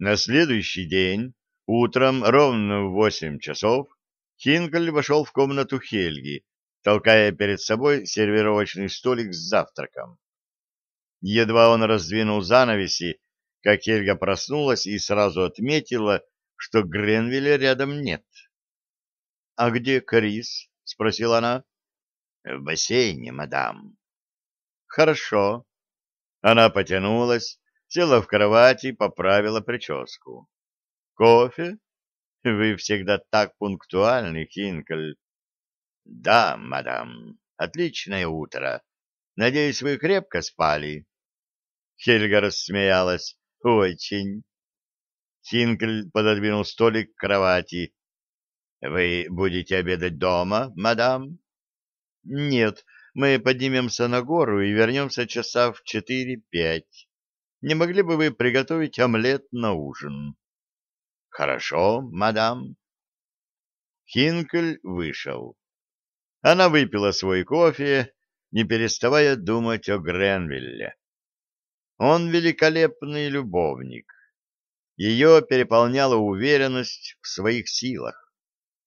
На следующий день, утром ровно в восемь часов, Хинкель вошел в комнату Хельги, толкая перед собой сервировочный столик с завтраком. Едва он раздвинул занавеси, как Хельга проснулась и сразу отметила, что Гренвилля рядом нет. — А где Крис? — спросила она. — В бассейне, мадам. — Хорошо. Она потянулась, села в кровати и поправила прическу. «Кофе? Вы всегда так пунктуальны, Хинкель!» «Да, мадам, отличное утро. Надеюсь, вы крепко спали?» Хельга рассмеялась. «Очень!» Хинкель пододвинул столик к кровати. «Вы будете обедать дома, мадам?» «Нет, мы поднимемся на гору и вернемся часа в четыре-пять не могли бы вы приготовить омлет на ужин? — Хорошо, мадам. Хинкель вышел. Она выпила свой кофе, не переставая думать о Гренвилле. Он великолепный любовник. Ее переполняла уверенность в своих силах.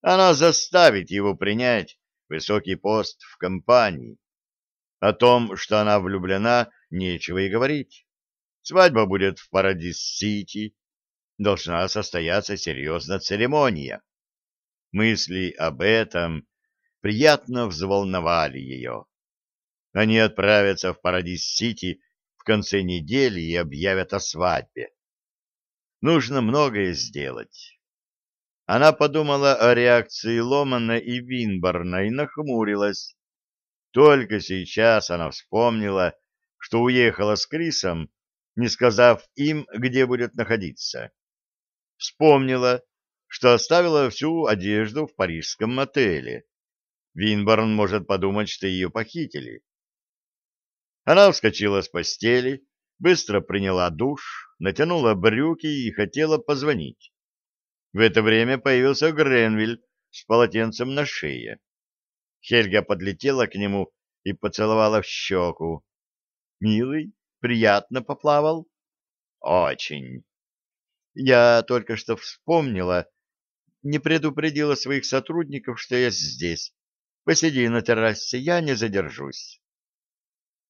Она заставит его принять высокий пост в компании. О том, что она влюблена, нечего и говорить. Свадьба будет в Парадис-Сити. Должна состояться серьезная церемония. Мысли об этом приятно взволновали ее. Они отправятся в Парадис-Сити в конце недели и объявят о свадьбе. Нужно многое сделать. Она подумала о реакции Ломана и Винборна и нахмурилась. Только сейчас она вспомнила, что уехала с Крисом не сказав им, где будет находиться. Вспомнила, что оставила всю одежду в парижском отеле. Винборн может подумать, что ее похитили. Она вскочила с постели, быстро приняла душ, натянула брюки и хотела позвонить. В это время появился Гренвиль с полотенцем на шее. Хельга подлетела к нему и поцеловала в щеку. «Милый, Приятно поплавал? Очень. Я только что вспомнила, не предупредила своих сотрудников, что я здесь. Посиди на террасе, я не задержусь.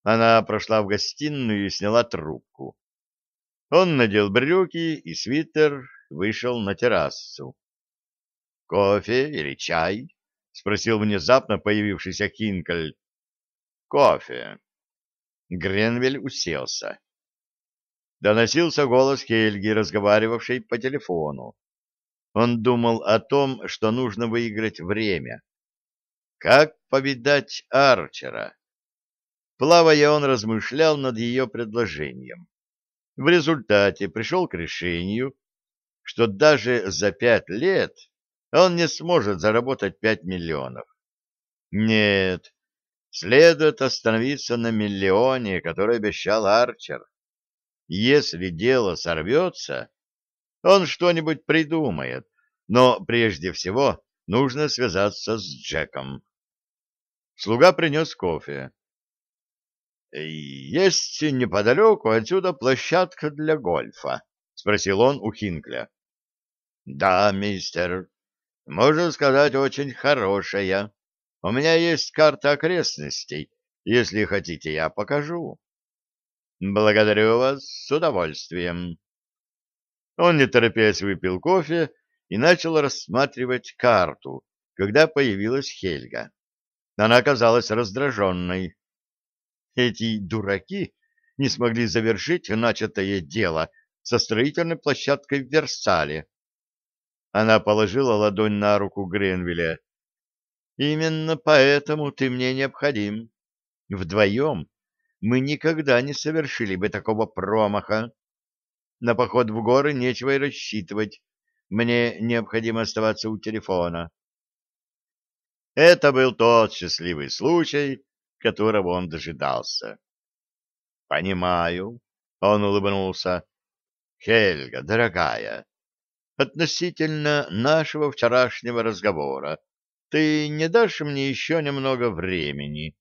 Она прошла в гостиную и сняла трубку. Он надел брюки и свитер, вышел на террасу. — Кофе или чай? — спросил внезапно появившийся Хинкель. — Кофе. Гренвель уселся. Доносился голос Хельги, разговаривавшей по телефону. Он думал о том, что нужно выиграть время. Как повидать Арчера? Плавая, он размышлял над ее предложением. В результате пришел к решению, что даже за пять лет он не сможет заработать пять миллионов. Нет, следует остановиться на миллионе, который обещал Арчер. Если дело сорвется, он что-нибудь придумает, но прежде всего нужно связаться с Джеком. Слуга принес кофе. — Есть неподалеку отсюда площадка для гольфа? — спросил он у Хинкля. — Да, мистер. Можно сказать, очень хорошая. У меня есть карта окрестностей. Если хотите, я покажу. Благодарю вас с удовольствием. Он, не торопясь, выпил кофе и начал рассматривать карту, когда появилась Хельга. Она оказалась раздраженной. Эти дураки не смогли завершить начатое дело со строительной площадкой в Версале. Она положила ладонь на руку Гренвилля. Именно поэтому ты мне необходим. Вдвоем мы никогда не совершили бы такого промаха. На поход в горы нечего и рассчитывать. Мне необходимо оставаться у телефона. Это был тот счастливый случай, которого он дожидался. «Понимаю», — он улыбнулся. «Хельга, дорогая, относительно нашего вчерашнего разговора, ты не дашь мне еще немного времени?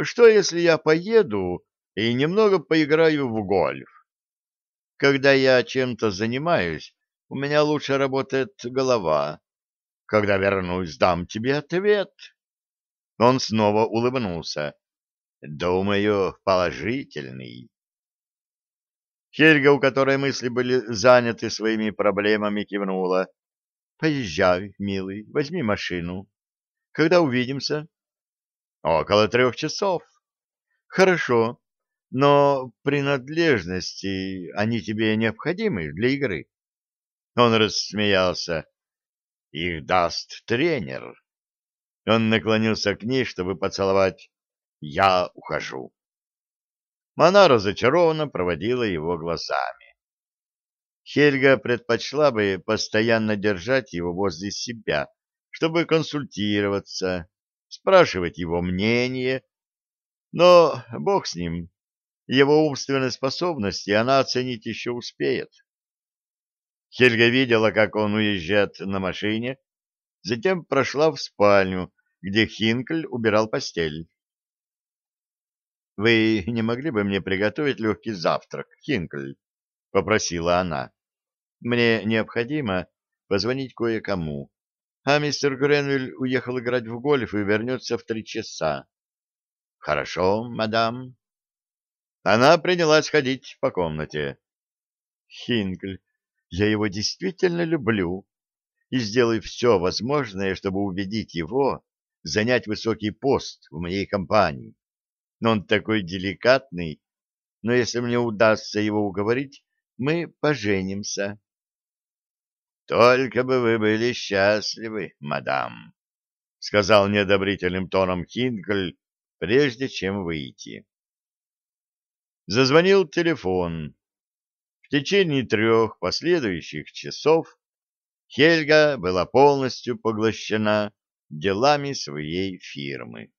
Что, если я поеду и немного поиграю в гольф? Когда я чем-то занимаюсь, у меня лучше работает голова. Когда вернусь, дам тебе ответ. Он снова улыбнулся. Думаю, положительный. Хельга, у которой мысли были заняты своими проблемами, кивнула. Поезжай, милый, возьми машину. Когда увидимся? Около трех часов. Хорошо, но принадлежности, они тебе необходимы для игры. Он рассмеялся. Их даст тренер. Он наклонился к ней, чтобы поцеловать. Я ухожу. Она разочарованно проводила его глазами. Хельга предпочла бы постоянно держать его возле себя, чтобы консультироваться, спрашивать его мнение. Но бог с ним, его умственные способности она оценить еще успеет. Хельга видела, как он уезжает на машине, затем прошла в спальню, где Хинкль убирал постель. «Вы не могли бы мне приготовить легкий завтрак, Хинкль?» — попросила она. Мне необходимо позвонить кое-кому, а мистер Гренвиль уехал играть в гольф и вернется в три часа. — Хорошо, мадам. Она принялась ходить по комнате. — Хинкль, я его действительно люблю и сделаю все возможное, чтобы убедить его занять высокий пост в моей компании. Но он такой деликатный, но если мне удастся его уговорить, мы поженимся. Только бы вы были счастливы, мадам, — сказал неодобрительным тоном Хинкель, прежде чем выйти. Зазвонил телефон. В течение трех последующих часов Хельга была полностью поглощена делами своей фирмы.